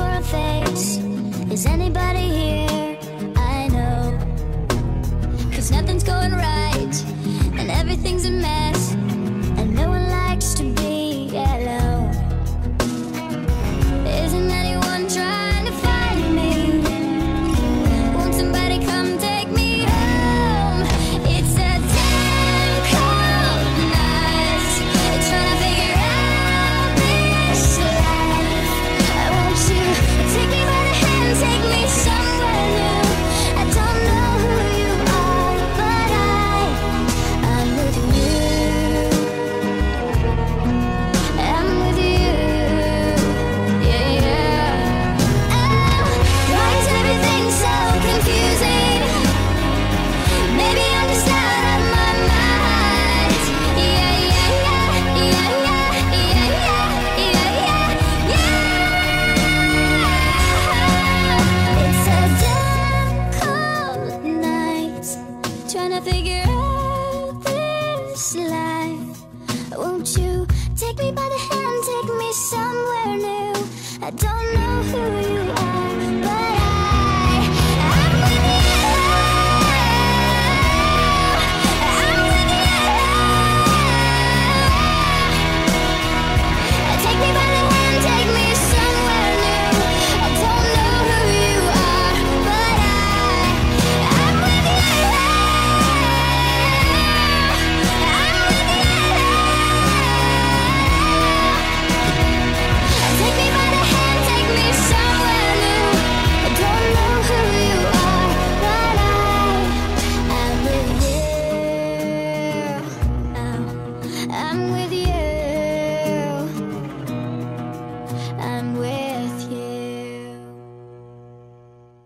for a face. Is anybody here? Take me by the hand, take me somewhere new. I don't know who you are.